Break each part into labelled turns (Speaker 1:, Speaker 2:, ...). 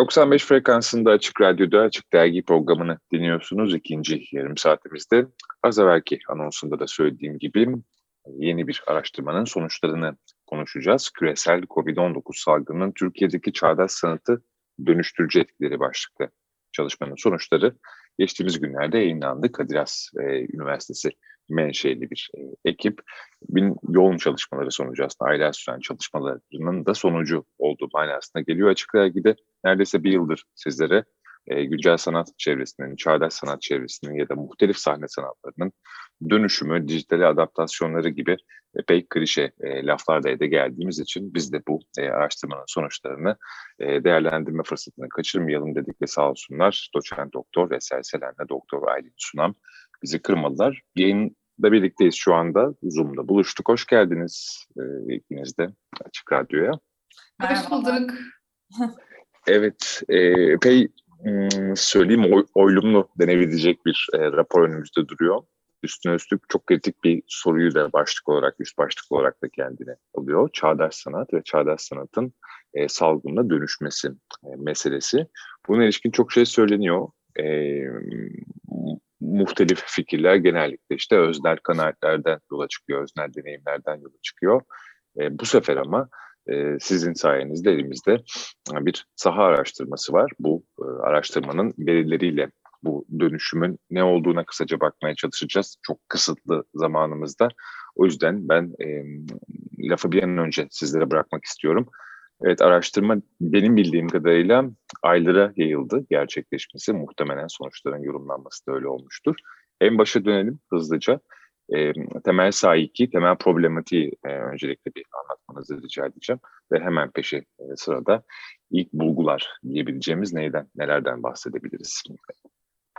Speaker 1: 95 frekansında Açık Radyo'da Açık Dergi programını dinliyorsunuz. ikinci yarım saatimizde az evvelki anonsunda da söylediğim gibi yeni bir araştırmanın sonuçlarını konuşacağız. Küresel COVID-19 salgının Türkiye'deki çağdaş sanatı dönüştürücü etkileri başlıklı çalışmanın sonuçları geçtiğimiz günlerde yayınlandı. Kadir Has e, Üniversitesi menşeli bir e, ekip bin yoğun çalışmaları sonucu aslında aylar süren çalışmalarının da sonucu olduğu manasına geliyor. Açık Dergi'de neredeyse bir yıldır sizlere e, güncel sanat çevresinin, çağdaş sanat çevresinin ya da muhtelif sahne sanatlarının dönüşümü, dijitale adaptasyonları gibi epey klişe e, laflarda da geldiğimiz için biz de bu e, araştırmanın sonuçlarını e, değerlendirme fırsatını kaçırmayalım dedik ve sağ olsunlar doçent doktor Eser Selen'le doktor Aylin Sunam bizi kırmadılar. Yayında birlikteyiz şu anda. Zoom'da buluştuk. Hoş geldiniz e, ikiniz de Açık Radyo'ya.
Speaker 2: Hoş bulduk.
Speaker 1: evet, e, epey hmm, söyleyeyim oy, oylumlu denebilecek bir e, rapor önümüzde duruyor. Üstüne üstlük çok kritik bir soruyu da başlık olarak, üst başlık olarak da kendine alıyor. Çağdaş sanat ve çağdaş sanatın e, salgınla dönüşmesi e, meselesi. Buna ilişkin çok şey söyleniyor. E, muhtelif fikirler genellikle işte öznel kanaatlerden yola çıkıyor, öznel deneyimlerden yola çıkıyor. E, bu sefer ama e, sizin sayenizde elimizde bir saha araştırması var. Bu e, araştırmanın verileriyle bu dönüşümün ne olduğuna kısaca bakmaya çalışacağız. Çok kısıtlı zamanımızda. O yüzden ben e, lafı bir an önce sizlere bırakmak istiyorum. Evet araştırma benim bildiğim kadarıyla aylara yayıldı gerçekleşmesi. Muhtemelen sonuçların yorumlanması da öyle olmuştur. En başa dönelim hızlıca. E, temel sahiki, temel problematiği e, öncelikle bir anlatmanızı rica edeceğim. Ve hemen peşi e, sırada ilk bulgular diyebileceğimiz neyden, nelerden bahsedebiliriz?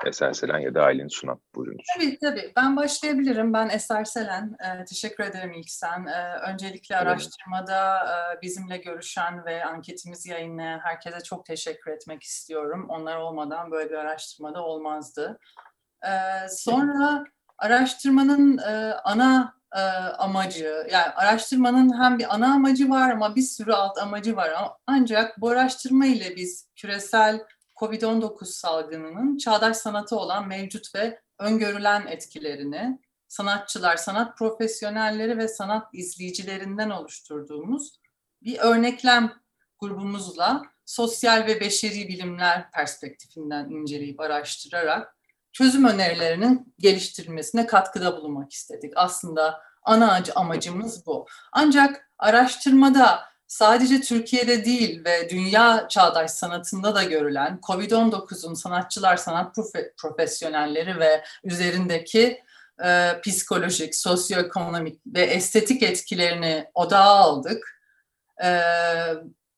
Speaker 1: Eser Selen ya da Aylin Sunan. Buyurunuz.
Speaker 2: Tabii tabii. Ben başlayabilirim. Ben Eser Selen. Ee, teşekkür ederim ilk sen. Ee, öncelikle araştırmada e, bizimle görüşen ve anketimizi yayınlayan herkese çok teşekkür etmek istiyorum. Onlar olmadan böyle bir araştırmada olmazdı. Ee, sonra araştırmanın e, ana e, amacı, yani araştırmanın hem bir ana amacı var ama bir sürü alt amacı var. Ancak bu araştırma ile biz küresel COVID-19 salgınının çağdaş sanatı olan mevcut ve öngörülen etkilerini sanatçılar, sanat profesyonelleri ve sanat izleyicilerinden oluşturduğumuz bir örneklem grubumuzla sosyal ve beşeri bilimler perspektifinden inceleyip araştırarak çözüm önerilerinin geliştirilmesine katkıda bulunmak istedik. Aslında ana amacımız bu. Ancak araştırmada sadece Türkiye'de değil ve dünya çağdaş sanatında da görülen COVID-19'un sanatçılar, sanat profe profesyonelleri ve üzerindeki e, psikolojik, sosyoekonomik ve estetik etkilerini odağa aldık. E,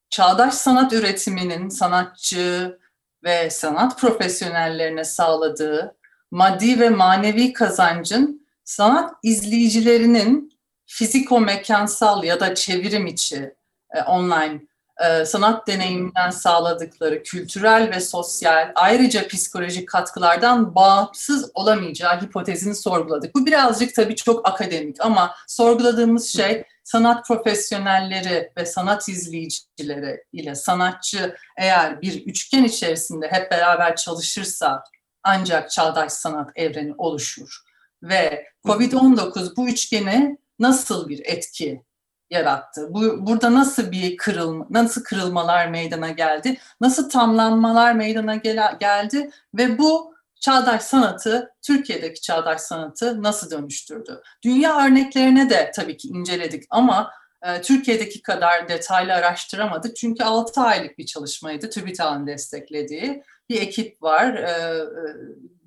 Speaker 2: çağdaş sanat üretiminin sanatçı ve sanat profesyonellerine sağladığı maddi ve manevi kazancın sanat izleyicilerinin fiziko-mekansal ya da çevirim içi e, online e, sanat deneyiminden sağladıkları kültürel ve sosyal ayrıca psikolojik katkılardan bağımsız olamayacağı hipotezini sorguladık. Bu birazcık tabii çok akademik ama sorguladığımız şey sanat profesyonelleri ve sanat izleyicileri ile sanatçı eğer bir üçgen içerisinde hep beraber çalışırsa ancak çağdaş sanat evreni oluşur. Ve COVID-19 bu üçgeni nasıl bir etki yarattı? Bu, burada nasıl bir kırılma, nasıl kırılmalar meydana geldi? Nasıl tamlanmalar meydana gel geldi? Ve bu çağdaş sanatı, Türkiye'deki çağdaş sanatı nasıl dönüştürdü? Dünya örneklerine de tabii ki inceledik ama e, Türkiye'deki kadar detaylı araştıramadık. Çünkü 6 aylık bir çalışmaydı TÜBİTAK'ın desteklediği. Bir ekip var, e, e,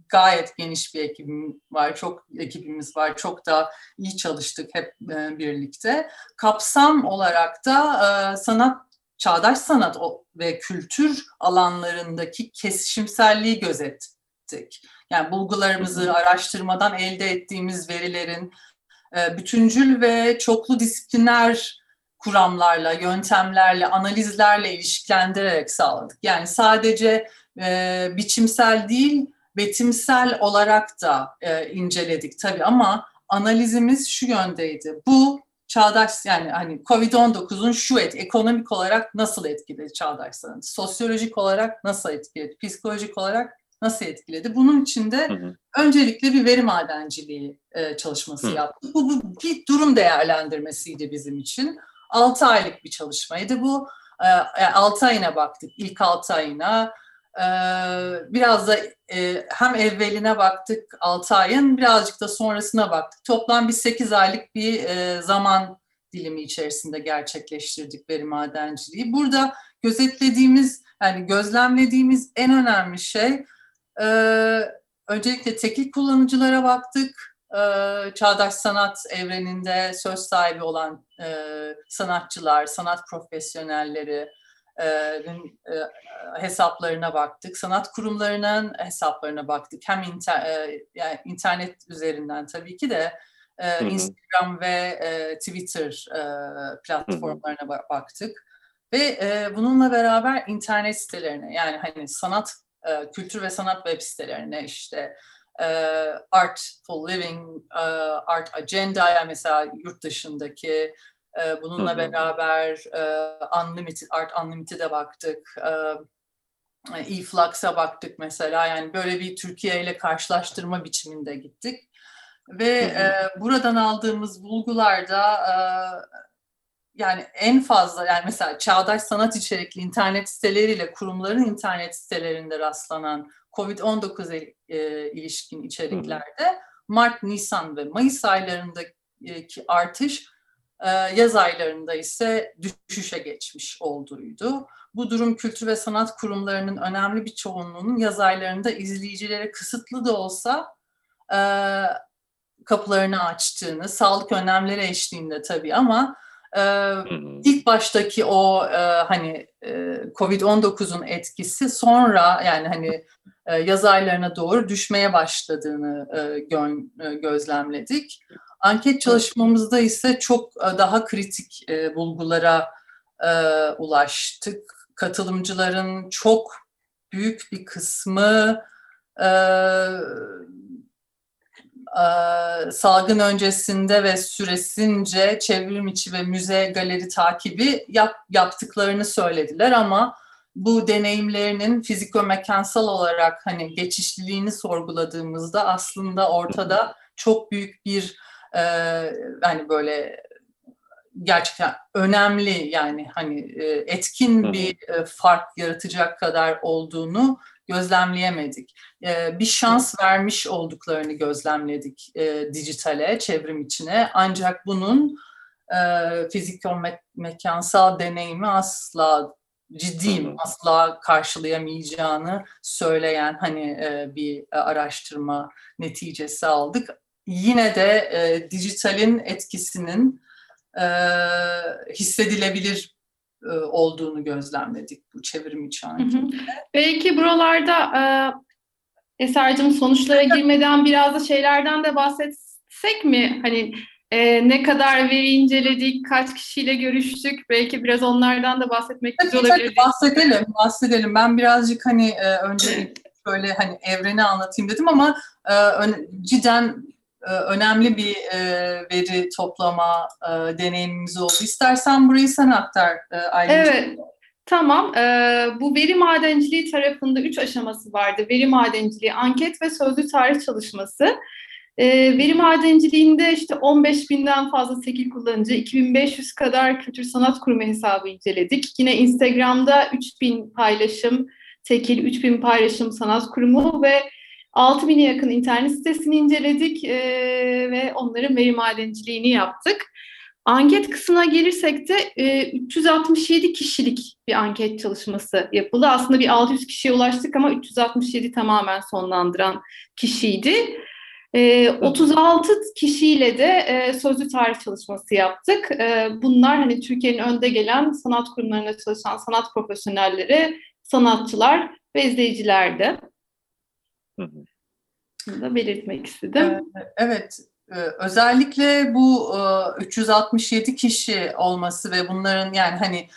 Speaker 2: gayet geniş bir ekibim var, çok ekibimiz var, çok da iyi çalıştık hep e, birlikte. Kapsam olarak da e, sanat, çağdaş sanat ve kültür alanlarındaki kesişimselliği gözettik. Yani bulgularımızı araştırmadan elde ettiğimiz verilerin e, bütüncül ve çoklu disipliner kuramlarla, yöntemlerle, analizlerle ilişkilendirerek sağladık. Yani sadece biçimsel değil, betimsel olarak da e, inceledik tabii ama analizimiz şu yöndeydi. Bu çağdaş yani hani Covid-19'un şu et, ekonomik olarak nasıl etkiledi çağdaş sanatı, sosyolojik olarak nasıl etkiledi, psikolojik olarak nasıl etkiledi? Bunun için de hı hı. öncelikle bir veri madenciliği e, çalışması hı. yaptık. Bu, bu bir durum değerlendirmesiydi bizim için. 6 aylık bir çalışmaydı bu. E, 6 ayına baktık, ilk 6 ayına. E, biraz da e, hem evveline baktık 6 ayın, birazcık da sonrasına baktık. Toplam bir 8 aylık bir e, zaman dilimi içerisinde gerçekleştirdik veri madenciliği. Burada gözetlediğimiz, yani gözlemlediğimiz en önemli şey ee, öncelikle tekil kullanıcılara baktık. Ee, çağdaş sanat evreninde söz sahibi olan e, sanatçılar, sanat profesyonelleri, e, e, hesaplarına baktık. Sanat kurumlarının hesaplarına baktık. Hem inter, e, yani internet üzerinden tabii ki de e, Instagram ve e, Twitter e, platformlarına baktık. Ve e, bununla beraber internet sitelerine yani hani sanat e, kültür ve sanat web sitelerine işte e, Artful Living, e, Art Agenda mesela yurt dışındaki e, bununla hı hı. beraber e, Unlimited, Art Unlimited'e baktık. E, e-Flux'a baktık mesela yani böyle bir Türkiye ile karşılaştırma biçiminde gittik. Ve. E, buradan aldığımız bulgularda e, yani en fazla yani mesela çağdaş sanat içerikli internet siteleriyle kurumların internet sitelerinde rastlanan COVID-19 e, ilişkin içeriklerde Mart, Nisan ve Mayıs aylarındaki artış e, yaz aylarında ise düşüşe geçmiş olduğuydu. Bu durum kültür ve sanat kurumlarının önemli bir çoğunluğunun yaz aylarında izleyicilere kısıtlı da olsa e, kapılarını açtığını, sağlık önlemleri eşliğinde tabii ama ee, ilk baştaki o e, hani e, Covid-19'un etkisi sonra yani hani e, yaz aylarına doğru düşmeye başladığını e, gö- e, gözlemledik. Anket çalışmamızda ise çok e, daha kritik e, bulgulara e, ulaştık. Katılımcıların çok büyük bir kısmı e, e, salgın öncesinde ve süresince çevrim içi ve müze galeri takibi yap, yaptıklarını söylediler ama bu deneyimlerinin fiziko-mekansal olarak hani geçişliliğini sorguladığımızda aslında ortada çok büyük bir e, hani böyle gerçekten önemli yani hani e, etkin bir e, fark yaratacak kadar olduğunu gözlemleyemedik. E, bir şans vermiş olduklarını gözlemledik e, dijitale, çevrim içine. Ancak bunun e, fiziko-mekansal deneyimi asla ciddiyim, asla karşılayamayacağını söyleyen hani e, bir araştırma neticesi aldık. Yine de e, dijitalin etkisinin e, hissedilebilir e, olduğunu gözlemledik bu çevrim içi.
Speaker 3: Belki buralarda e, Eser'cim sonuçlara girmeden biraz da şeylerden de bahsetsek mi? Hani e, ne kadar veri inceledik, kaç kişiyle görüştük? Belki biraz onlardan da bahsetmek
Speaker 2: tabii, güzel olabilir. Tabii bahsedelim, bahsedelim. Ben birazcık hani e, önce şöyle hani evreni anlatayım dedim ama e, cidden önemli bir e, veri toplama e, deneyimimiz oldu. İstersen burayı sen aktar
Speaker 3: Aylin. Evet. Tamam. Ee, bu veri madenciliği tarafında üç aşaması vardı. Veri madenciliği, anket ve sözlü tarih çalışması. Ee, veri madenciliğinde işte 15 binden fazla tekil kullanıcı, 2500 kadar kültür sanat kurumu hesabı inceledik. Yine Instagram'da 3000 paylaşım, tekil 3000 paylaşım sanat kurumu ve 6000'e yakın internet sitesini inceledik e, ve onların veri madenciliğini yaptık. Anket kısmına gelirsek de e, 367 kişilik bir anket çalışması yapıldı. Aslında bir 600 kişiye ulaştık ama 367 tamamen sonlandıran kişiydi. E, 36 kişiyle de e, sözlü tarih çalışması yaptık. E, bunlar hani Türkiye'nin önde gelen sanat kurumlarında çalışan sanat profesyonelleri, sanatçılar ve izleyicilerdi. Bunu da belirtmek istedim.
Speaker 2: Evet, özellikle bu 367 kişi olması ve bunların yani hani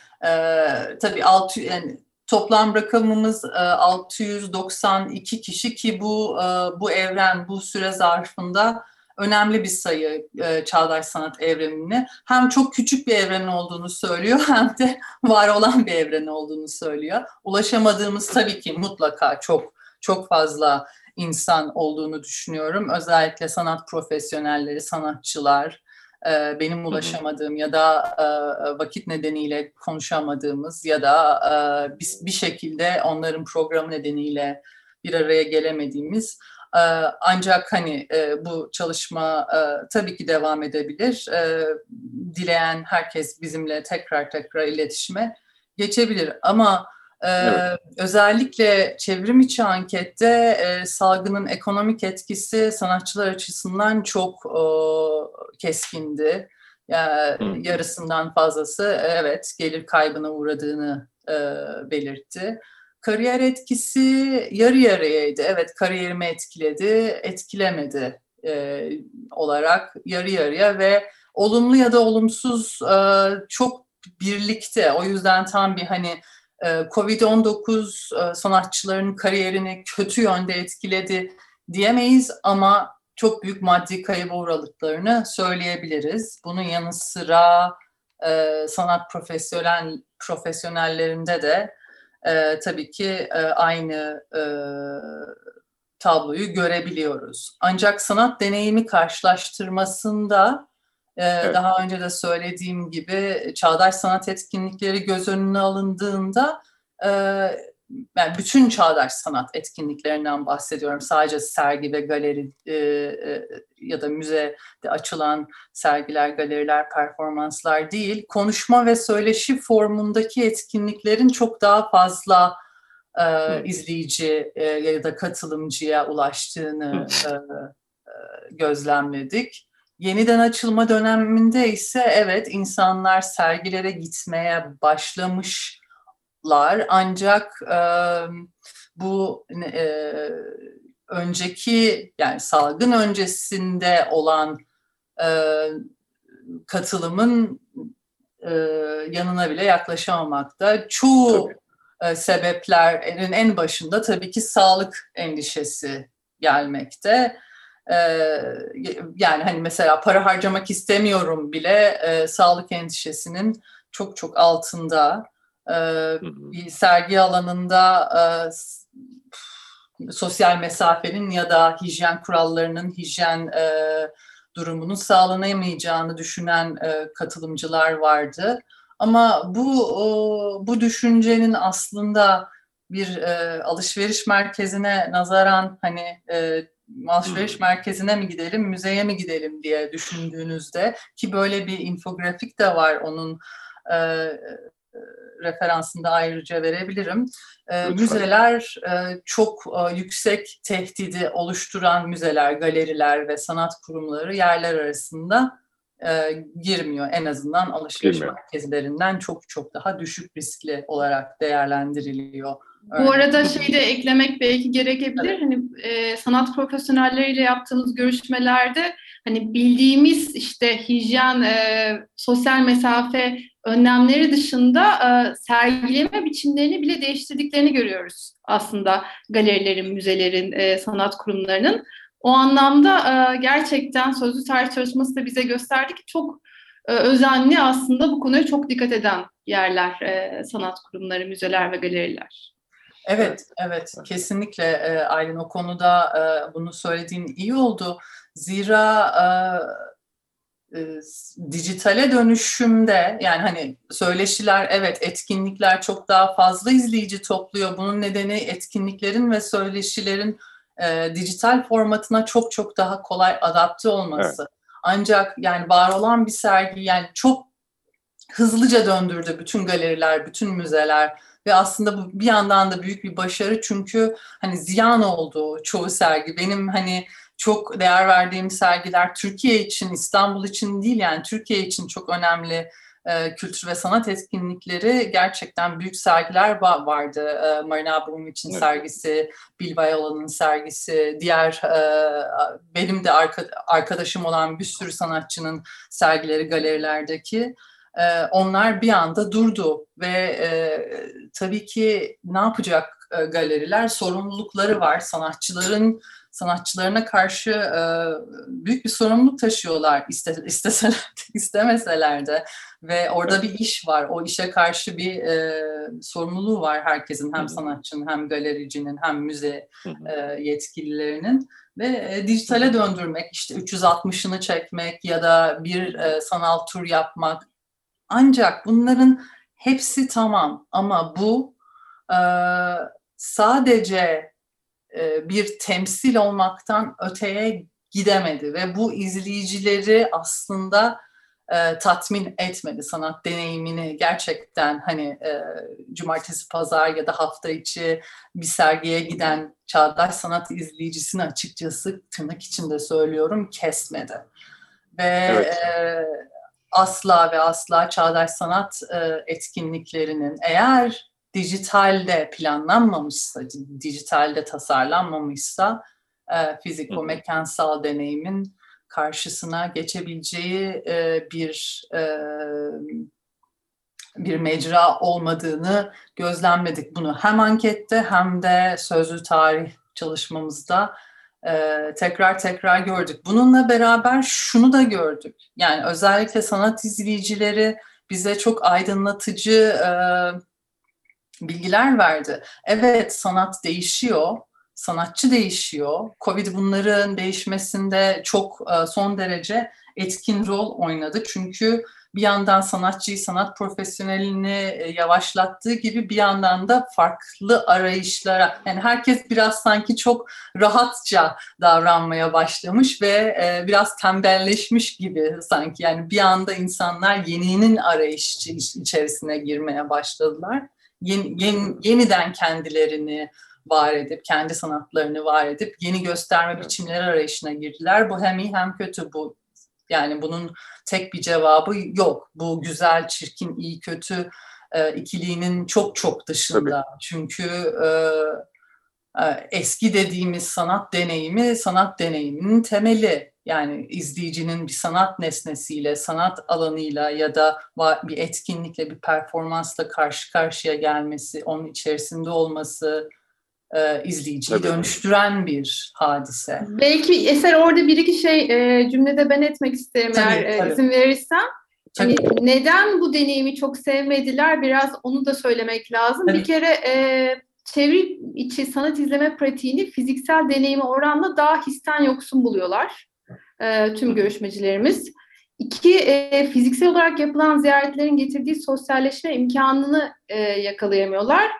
Speaker 2: tabii 6 yani toplam rakamımız 692 kişi ki bu bu evren bu süre zarfında önemli bir sayı e, çağdaş sanat evrenini. Hem çok küçük bir evren olduğunu söylüyor hem de var olan bir evren olduğunu söylüyor. Ulaşamadığımız tabii ki mutlaka çok çok fazla insan olduğunu düşünüyorum. Özellikle sanat profesyonelleri, sanatçılar, e, benim ulaşamadığım ya da e, vakit nedeniyle konuşamadığımız ya da e, bir şekilde onların programı nedeniyle bir araya gelemediğimiz ancak hani bu çalışma tabii ki devam edebilir. Dileyen herkes bizimle tekrar tekrar iletişime geçebilir. Ama evet. özellikle çevrim içi ankette salgının ekonomik etkisi sanatçılar açısından çok keskindi. Yani yarısından fazlası evet gelir kaybına uğradığını belirtti. Kariyer etkisi yarı yarıyaydı. Evet kariyerimi etkiledi, etkilemedi e, olarak yarı yarıya ve olumlu ya da olumsuz e, çok birlikte. O yüzden tam bir hani Covid-19 e, sanatçıların kariyerini kötü yönde etkiledi diyemeyiz ama çok büyük maddi kayıba uğradıklarını söyleyebiliriz. Bunun yanı sıra e, sanat profesyonel profesyonellerinde de e, tabii ki aynı tabloyu görebiliyoruz. Ancak sanat deneyimi karşılaştırmasında evet. daha önce de söylediğim gibi çağdaş sanat etkinlikleri göz önüne alındığında e, yani bütün çağdaş sanat etkinliklerinden bahsediyorum. Sadece sergi ve galeri e, e, ya da müzede açılan sergiler, galeriler, performanslar değil. Konuşma ve söyleşi formundaki etkinliklerin çok daha fazla e, izleyici e, ya da katılımcıya ulaştığını e, e, gözlemledik. Yeniden açılma döneminde ise evet insanlar sergilere gitmeye başlamış lar ancak e, bu e, önceki yani salgın öncesinde olan e, katılımın e, yanına bile yaklaşamamakta. Çoğu e, sebeplerin en başında tabii ki sağlık endişesi gelmekte. Ee, yani hani mesela para harcamak istemiyorum bile e, sağlık endişesinin çok çok altında. Ee, bir sergi alanında e, sosyal mesafenin ya da hijyen kurallarının, hijyen e, durumunun sağlanamayacağını düşünen e, katılımcılar vardı. Ama bu bu düşüncenin aslında bir alışveriş merkezine nazaran hani alışveriş merkezine mi gidelim, müzeye mi gidelim diye düşündüğünüzde ki böyle bir infografik de var onun referansında ayrıca verebilirim. E, müzeler e, çok e, yüksek tehdidi oluşturan müzeler, galeriler ve sanat kurumları yerler arasında e, girmiyor. En azından alışveriş merkezlerinden çok çok daha düşük riskli olarak değerlendiriliyor.
Speaker 3: Bu arada şey de eklemek belki gerekebilir. Evet. Hani e, sanat profesyonelleriyle yaptığımız görüşmelerde hani bildiğimiz işte hijyen, e, sosyal mesafe önlemleri dışında e, sergileme biçimlerini bile değiştirdiklerini görüyoruz aslında galerilerin, müzelerin, e, sanat kurumlarının. O anlamda e, gerçekten sözlü tarih çalışması da bize gösterdi ki çok e, özenli aslında bu konuya çok dikkat eden yerler, e, sanat kurumları, müzeler ve galeriler.
Speaker 2: Evet, evet, kesinlikle e, Aylin o konuda e, bunu söylediğin iyi oldu. Zira e, e, dijitale dönüşümde yani hani söyleşiler evet etkinlikler çok daha fazla izleyici topluyor. Bunun nedeni etkinliklerin ve söyleşilerin e, dijital formatına çok çok daha kolay adapte olması. Evet. Ancak yani var olan bir sergi yani çok hızlıca döndürdü bütün galeriler, bütün müzeler ve aslında bu bir yandan da büyük bir başarı çünkü hani ziyan oldu çoğu sergi. Benim hani çok değer verdiğim sergiler Türkiye için, İstanbul için değil yani Türkiye için çok önemli e, kültür ve sanat etkinlikleri gerçekten büyük sergiler vardı. E, Marina Abramovic'in evet. sergisi, Bill Viola'nın sergisi, diğer e, benim de arka, arkadaşım olan bir sürü sanatçının sergileri galerilerdeki. E, onlar bir anda durdu ve e, tabii ki ne yapacak e, galeriler? Sorumlulukları var. Sanatçıların sanatçılarına karşı e, büyük bir sorumluluk taşıyorlar iste, isteseler istemeseler de. Ve orada bir iş var. O işe karşı bir e, sorumluluğu var herkesin. Hem sanatçının hem galericinin hem müze e, yetkililerinin. Ve e, dijitale döndürmek işte 360'ını çekmek ya da bir e, sanal tur yapmak ancak bunların hepsi tamam ama bu e, sadece e, bir temsil olmaktan öteye gidemedi ve bu izleyicileri aslında e, tatmin etmedi sanat deneyimini gerçekten hani e, cumartesi pazar ya da hafta içi bir sergiye giden çağdaş sanat izleyicisini açıkçası tırnak içinde söylüyorum kesmedi ve evet. e, asla ve asla çağdaş sanat e, etkinliklerinin eğer dijitalde planlanmamışsa, dijitalde tasarlanmamışsa e, fiziko-mekansal deneyimin karşısına geçebileceği e, bir e, bir mecra olmadığını gözlemledik. Bunu hem ankette hem de sözlü tarih çalışmamızda e, tekrar tekrar gördük. Bununla beraber şunu da gördük. Yani özellikle sanat izleyicileri bize çok aydınlatıcı e, bilgiler verdi. Evet sanat değişiyor, sanatçı değişiyor. Covid bunların değişmesinde çok e, son derece etkin rol oynadı. Çünkü bir yandan sanatçıyı, sanat profesyonelini e, yavaşlattığı gibi bir yandan da farklı arayışlara, yani herkes biraz sanki çok rahatça davranmaya başlamış ve e, biraz tembelleşmiş gibi sanki. Yani bir anda insanlar yeninin arayışı içerisine girmeye başladılar. Yeni, yeni, yeniden kendilerini var edip, kendi sanatlarını var edip yeni gösterme biçimleri arayışına girdiler. Bu hem iyi hem kötü bu. Yani bunun tek bir cevabı yok. Bu güzel, çirkin, iyi, kötü e, ikiliğinin çok çok dışında. Tabii. Çünkü e, e, eski dediğimiz sanat deneyimi, sanat deneyiminin temeli. Yani izleyicinin bir sanat nesnesiyle, sanat alanıyla ya da bir etkinlikle, bir performansla karşı karşıya gelmesi, onun içerisinde olması, e, izleyiciyi Tabii. dönüştüren bir hadise.
Speaker 3: Belki Eser orada bir iki şey e, cümlede ben etmek isterim tabii, eğer tabii. izin verirsen. Hani neden bu deneyimi çok sevmediler biraz onu da söylemek lazım. Tabii. Bir kere e, çeviri içi sanat izleme pratiğini fiziksel deneyime oranla daha histen yoksun buluyorlar e, tüm görüşmecilerimiz. İki, e, fiziksel olarak yapılan ziyaretlerin getirdiği sosyalleşme imkanını e, yakalayamıyorlar.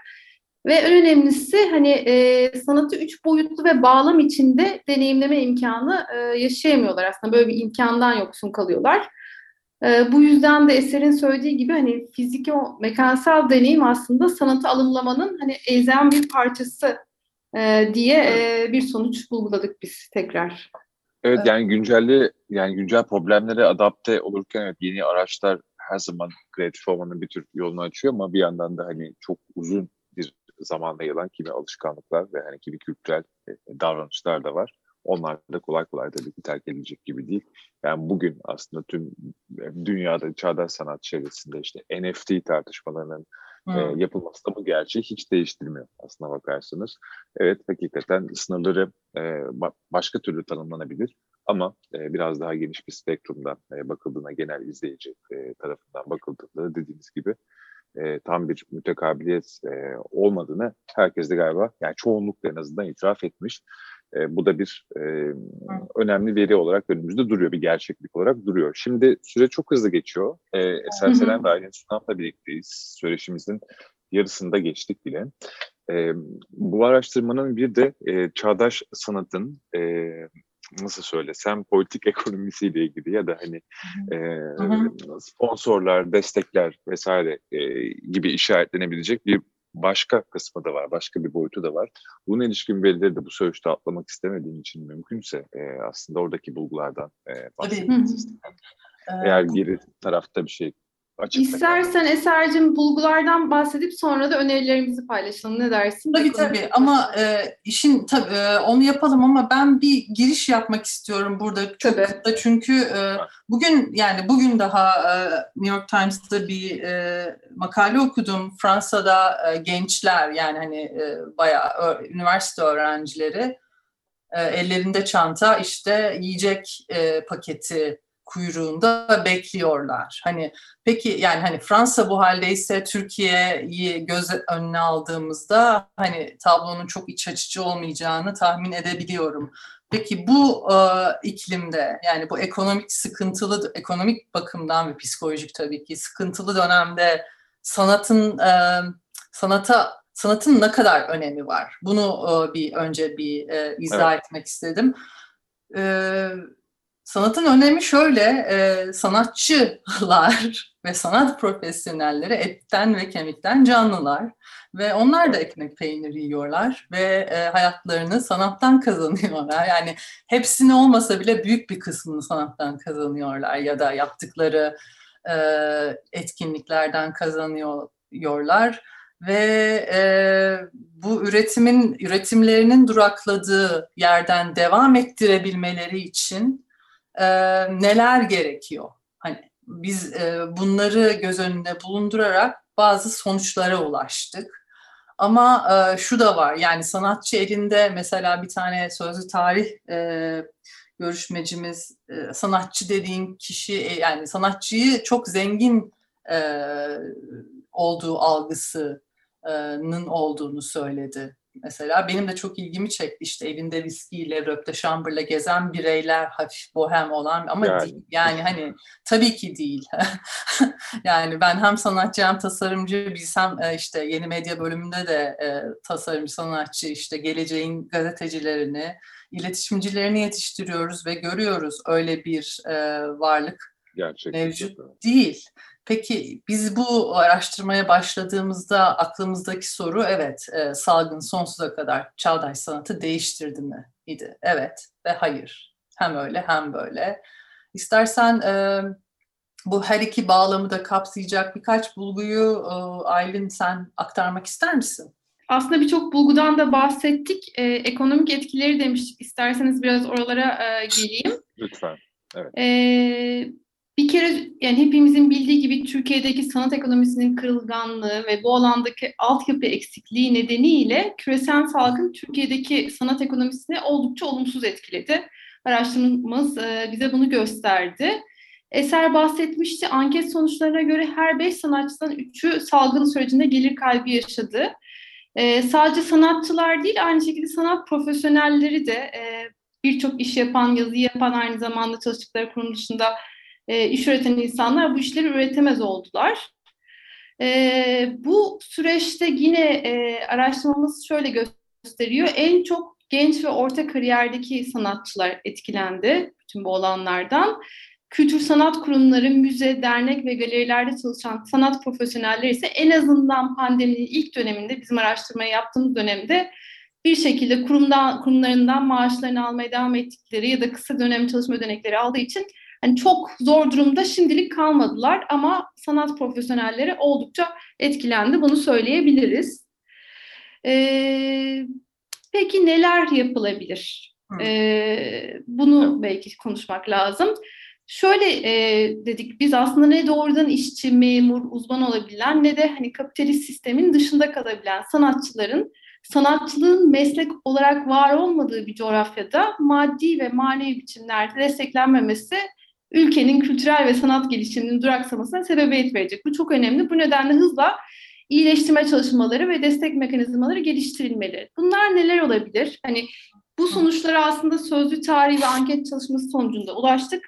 Speaker 3: Ve en önemlisi hani e, sanatı üç boyutlu ve bağlam içinde deneyimleme imkanı e, yaşayamıyorlar aslında. Böyle bir imkandan yoksun kalıyorlar. E, bu yüzden de Eser'in söylediği gibi hani fiziki o mekansal deneyim aslında sanatı alımlamanın hani elzem bir parçası e, diye e, bir sonuç bulguladık biz tekrar.
Speaker 1: Evet yani güncelli yani güncel problemlere adapte olurken evet yeni araçlar her zaman kreatif olmanın bir tür yolunu açıyor ama bir yandan da hani çok uzun zamanla yayılan kimi alışkanlıklar ve hani kimi kültürel e, davranışlar da var. Onlar da kolay kolay tabii ki terk edilecek gibi değil. Yani bugün aslında tüm e, dünyada çağdaş sanat çevresinde işte NFT tartışmalarının hmm. e, yapılması da bu gerçeği hiç değiştirmiyor aslına bakarsanız. Evet hakikaten sınırları e, başka türlü tanımlanabilir ama e, biraz daha geniş bir spektrumdan e, bakıldığına genel izleyici e, tarafından bakıldığında dediğiniz gibi e, tam bir mütekabiliyet e, olmadığını herkes de galiba yani çoğunlukla en azından itiraf etmiş. E, bu da bir e, önemli veri olarak önümüzde duruyor, bir gerçeklik olarak duruyor. Şimdi süre çok hızlı geçiyor. E, Eser Selen ve Aylin Sunam'la birlikteyiz. Söyleşimizin yarısında geçtik bile. E, bu araştırmanın bir de e, çağdaş sanatın e, nasıl söylesem politik ekonomisiyle ilgili ya da hani e, sponsorlar, destekler vesaire e, gibi işaretlenebilecek bir başka kısmı da var, başka bir boyutu da var. Bunun ilişkin verileri de bu söyleşte atlamak istemediğim için mümkünse e, aslında oradaki bulgulardan e, bahsetmek istedim. Eğer geri tarafta bir şey
Speaker 3: Açıkta İstersen Eser'cim bulgulardan bahsedip sonra da önerilerimizi paylaşalım. Ne dersin?
Speaker 2: Tabii tabii ama e, işin tabii e, onu yapalım ama ben bir giriş yapmak istiyorum burada. Çok tabii. çünkü e, bugün yani bugün daha e, New York Times'ta bir e, makale okudum. Fransa'da e, gençler yani hani e, bayağı ö, üniversite öğrencileri e, ellerinde çanta işte yiyecek e, paketi kuyruğunda bekliyorlar. Hani peki yani hani Fransa bu haldeyse Türkiye'yi göz önüne aldığımızda hani tablonun çok iç açıcı olmayacağını tahmin edebiliyorum. Peki bu e, iklimde yani bu ekonomik sıkıntılı ekonomik bakımdan ve psikolojik tabii ki sıkıntılı dönemde sanatın e, sanata sanatın ne kadar önemi var? Bunu e, bir önce bir e, izah evet. etmek istedim. E, sanatın önemi şöyle, e, sanatçılar ve sanat profesyonelleri etten ve kemikten canlılar ve onlar da ekmek peyniri yiyorlar ve e, hayatlarını sanattan kazanıyorlar. Yani hepsini olmasa bile büyük bir kısmını sanattan kazanıyorlar ya da yaptıkları e, etkinliklerden kazanıyorlar ve e, bu üretimin üretimlerinin durakladığı yerden devam ettirebilmeleri için e, neler gerekiyor? Hani biz e, bunları göz önünde bulundurarak bazı sonuçlara ulaştık. Ama e, şu da var yani sanatçı elinde mesela bir tane sözlü tarih e, görüşmecimiz e, sanatçı dediğin kişi e, yani sanatçıyı çok zengin e, olduğu algısı nın olduğunu söyledi. Mesela benim de çok ilgimi çekti işte evinde viskiyle, röpte şambırla gezen bireyler, hafif bohem olan ama yani, değil, yani hani tabii ki değil. yani ben hem sanatçı hem tasarımcı bilsem işte yeni medya bölümünde de tasarımcı, sanatçı işte geleceğin gazetecilerini, iletişimcilerini yetiştiriyoruz ve görüyoruz öyle bir varlık Gerçekten. mevcut değil. Peki biz bu araştırmaya başladığımızda aklımızdaki soru evet e, salgın sonsuza kadar çağdaş sanatı değiştirdi mi idi? Evet ve hayır. Hem öyle hem böyle. İstersen e, bu her iki bağlamı da kapsayacak birkaç bulguyu e, Aylin sen aktarmak ister misin?
Speaker 3: Aslında birçok bulgudan da bahsettik. E, ekonomik etkileri demiştik. İsterseniz biraz oralara e, geleyim.
Speaker 1: Lütfen. Evet.
Speaker 3: E, bir kere yani hepimizin bildiği gibi Türkiye'deki sanat ekonomisinin kırılganlığı ve bu alandaki altyapı eksikliği nedeniyle küresel salgın Türkiye'deki sanat ekonomisini oldukça olumsuz etkiledi. Araştırmamız e, bize bunu gösterdi. Eser bahsetmişti, anket sonuçlarına göre her beş sanatçıdan üçü salgın sürecinde gelir kaybı yaşadı. E, sadece sanatçılar değil, aynı şekilde sanat profesyonelleri de e, birçok iş yapan, yazı yapan, aynı zamanda çalıştıkları kurum dışında e, iş üreten insanlar bu işleri üretemez oldular. E, bu süreçte yine e, araştırmamız şöyle gösteriyor. En çok genç ve orta kariyerdeki sanatçılar etkilendi bütün bu olanlardan. Kültür sanat kurumları, müze, dernek ve galerilerde çalışan sanat profesyonelleri ise en azından pandeminin ilk döneminde, bizim araştırmayı yaptığımız dönemde bir şekilde kurumdan, kurumlarından maaşlarını almaya devam ettikleri ya da kısa dönem çalışma ödenekleri aldığı için hani çok zor durumda şimdilik kalmadılar ama sanat profesyonelleri oldukça etkilendi. Bunu söyleyebiliriz. Ee, peki neler yapılabilir? Ee, bunu belki konuşmak lazım. Şöyle e, dedik biz aslında ne doğrudan işçi, memur, uzman olabilen ne de hani kapitalist sistemin dışında kalabilen sanatçıların sanatçılığın meslek olarak var olmadığı bir coğrafyada maddi ve manevi biçimlerde desteklenmemesi ülkenin kültürel ve sanat gelişiminin duraksamasına sebebiyet verecek. Bu çok önemli. Bu nedenle hızla iyileştirme çalışmaları ve destek mekanizmaları geliştirilmeli. Bunlar neler olabilir? Hani bu sonuçlara aslında sözlü tarihi ve anket çalışması sonucunda ulaştık.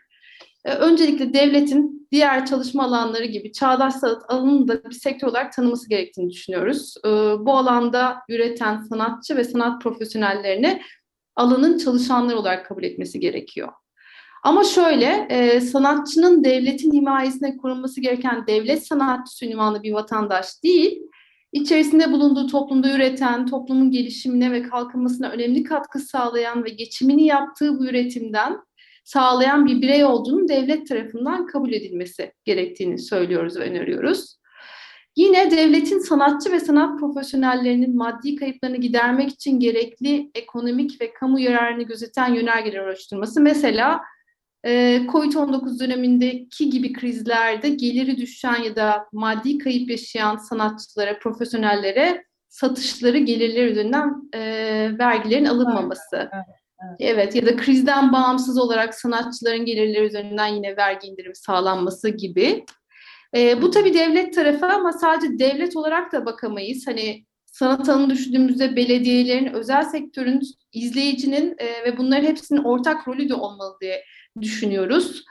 Speaker 3: Ee, öncelikle devletin diğer çalışma alanları gibi çağdaş sanat alanını da bir sektör olarak tanıması gerektiğini düşünüyoruz. Ee, bu alanda üreten sanatçı ve sanat profesyonellerini alanın çalışanları olarak kabul etmesi gerekiyor. Ama şöyle, e, sanatçının devletin himayesine korunması gereken devlet sanatçısı ünvanlı bir vatandaş değil, içerisinde bulunduğu toplumda üreten, toplumun gelişimine ve kalkınmasına önemli katkı sağlayan ve geçimini yaptığı bu üretimden sağlayan bir birey olduğunu devlet tarafından kabul edilmesi gerektiğini söylüyoruz ve öneriyoruz. Yine devletin sanatçı ve sanat profesyonellerinin maddi kayıplarını gidermek için gerekli ekonomik ve kamu yararını gözeten yönergeler oluşturması. Mesela Covid-19 dönemindeki gibi krizlerde geliri düşen ya da maddi kayıp yaşayan sanatçılara, profesyonellere satışları gelirler üzerinden e, vergilerin alınmaması. Evet, Evet. evet ya da krizden bağımsız olarak sanatçıların gelirleri üzerinden yine vergi indirimi sağlanması gibi. E, bu tabii devlet tarafı ama sadece devlet olarak da bakamayız. Hani sanat alanı düşündüğümüzde belediyelerin, özel sektörün, izleyicinin e, ve bunların hepsinin ortak rolü de olmalı diye düşünüyoruz.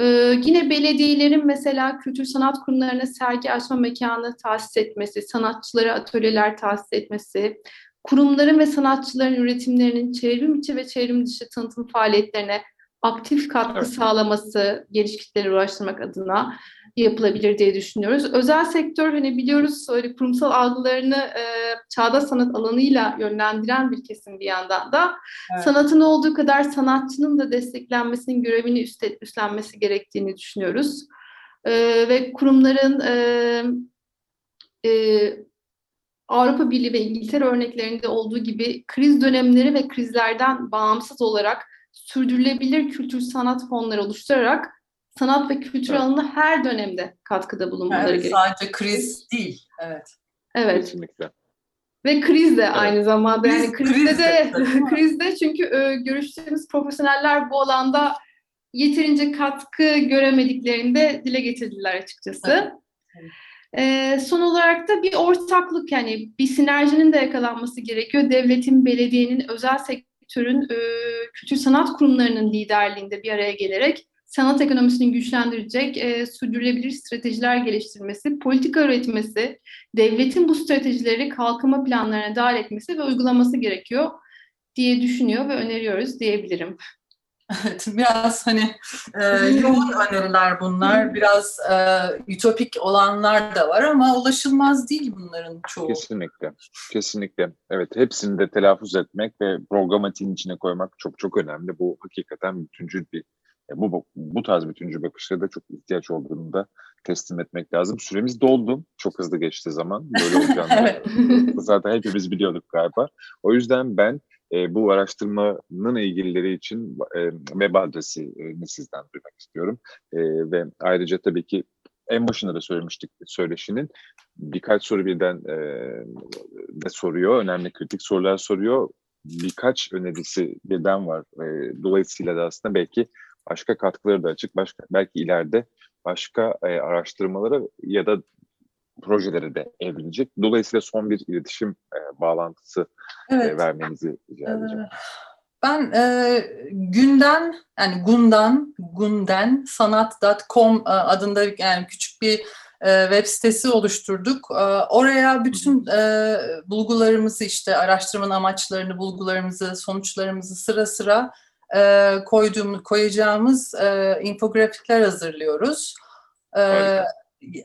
Speaker 3: Ee, yine belediyelerin mesela kültür sanat kurumlarına sergi açma mekanı tahsis etmesi, sanatçılara atölyeler tahsis etmesi, kurumların ve sanatçıların üretimlerinin çevrim içi ve çevrim dışı tanıtım faaliyetlerine aktif katkı evet. sağlaması, geniş kitleleri ulaştırmak adına yapılabilir diye düşünüyoruz. Özel sektör hani biliyoruz öyle kurumsal algılarını e, çağdaş sanat alanıyla yönlendiren bir kesim bir yandan da. Evet. Sanatın olduğu kadar sanatçının da desteklenmesinin görevini üstte, üstlenmesi gerektiğini düşünüyoruz. E, ve kurumların e, e, Avrupa Birliği ve İngiltere örneklerinde olduğu gibi kriz dönemleri ve krizlerden bağımsız olarak sürdürülebilir kültür sanat fonları oluşturarak sanat ve kültür evet. alanında her dönemde katkıda bulunmaları evet, gerekiyor.
Speaker 2: Sadece kriz değil. Evet.
Speaker 3: Evet. Kesinlikle. Ve kriz de evet. aynı zamanda kriz, yani krizde kriz de, krizde çünkü e, görüştüğümüz profesyoneller bu alanda yeterince katkı göremediklerini de dile getirdiler açıkçası. Evet. E, son olarak da bir ortaklık yani bir sinerjinin de yakalanması gerekiyor. Devletin, belediyenin, özel sektörün, e, kültür sanat kurumlarının liderliğinde bir araya gelerek sanat ekonomisini güçlendirecek e, sürdürülebilir stratejiler geliştirmesi, politika üretmesi, devletin bu stratejileri kalkınma planlarına dahil etmesi ve uygulaması gerekiyor diye düşünüyor ve öneriyoruz diyebilirim.
Speaker 2: Evet, biraz hani e, yoğun öneriler bunlar. Biraz e, ütopik olanlar da var ama ulaşılmaz değil bunların çoğu.
Speaker 1: Kesinlikle, kesinlikle. Evet, hepsini de telaffuz etmek ve programatiğin içine koymak çok çok önemli. Bu hakikaten bütüncül bir e, bu, bu tarz bütüncü bakışlara da çok ihtiyaç olduğunu da teslim etmek lazım. Süremiz doldu. Çok hızlı geçti zaman. Böyle olacağını evet. zaten hepimiz biliyorduk galiba. O yüzden ben e, bu araştırmanın ilgilileri için e, web adresini sizden duymak istiyorum. E, ve ayrıca tabii ki en başında da söylemiştik söyleşinin birkaç soru birden e, de soruyor. Önemli kritik sorular soruyor. Birkaç önerisi birden var. E, dolayısıyla da aslında belki başka katkıları da açık. Başka belki ileride başka e, araştırmalara ya da projelere de evrilecek. Dolayısıyla son bir iletişim e, bağlantısı e, evet. e, vermenizi rica edeceğim.
Speaker 2: Ben e, günden yani gundan gunden sanat.com e, adında yani küçük bir e, web sitesi oluşturduk. E, oraya bütün e, bulgularımızı işte araştırmanın amaçlarını, bulgularımızı, sonuçlarımızı sıra sıra e, koyduğum, koyacağımız e, infografikler hazırlıyoruz. E,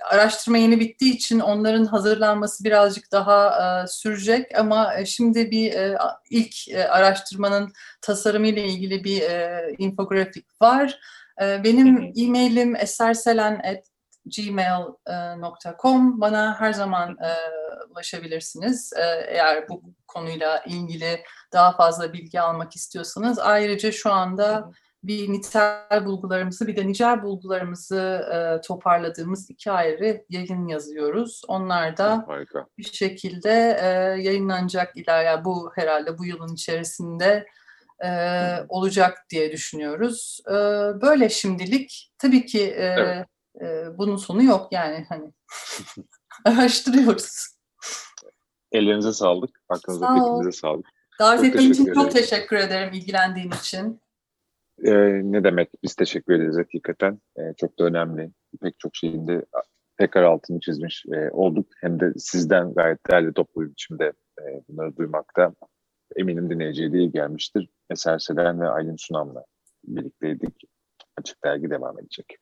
Speaker 2: araştırma yeni bittiği için onların hazırlanması birazcık daha e, sürecek ama e, şimdi bir e, ilk e, araştırmanın tasarımı ile ilgili bir e, infografik var. E, benim e-mailim eserselen.gmail.com bana her zaman e, ulaşabilirsiniz. E, eğer bu konuyla ilgili daha fazla bilgi almak istiyorsanız. Ayrıca şu anda bir nitel bulgularımızı bir de nicel bulgularımızı e, toparladığımız iki ayrı yayın yazıyoruz. Onlar da Harika. bir şekilde e, yayınlanacak ileride bu herhalde bu yılın içerisinde e, olacak diye düşünüyoruz. E, böyle şimdilik tabii ki e, evet. e, bunun sonu yok yani hani araştırıyoruz.
Speaker 1: Ellerinize sağlık. Aklınıza Sağ fikrinize sağlık.
Speaker 2: Davet ettiğin için çok teşekkür ederim ilgilendiğin için.
Speaker 1: Ee, ne demek? Biz teşekkür ederiz hakikaten. Ee, çok da önemli. Pek çok şeyin de tekrar altını çizmiş e, olduk. Hem de sizden gayet değerli toplu biçimde e, bunları duymakta eminim dinleyiciye de iyi gelmiştir. Eser Selen ve Aylin Sunam'la birlikteydik. Açık Dergi devam edecek.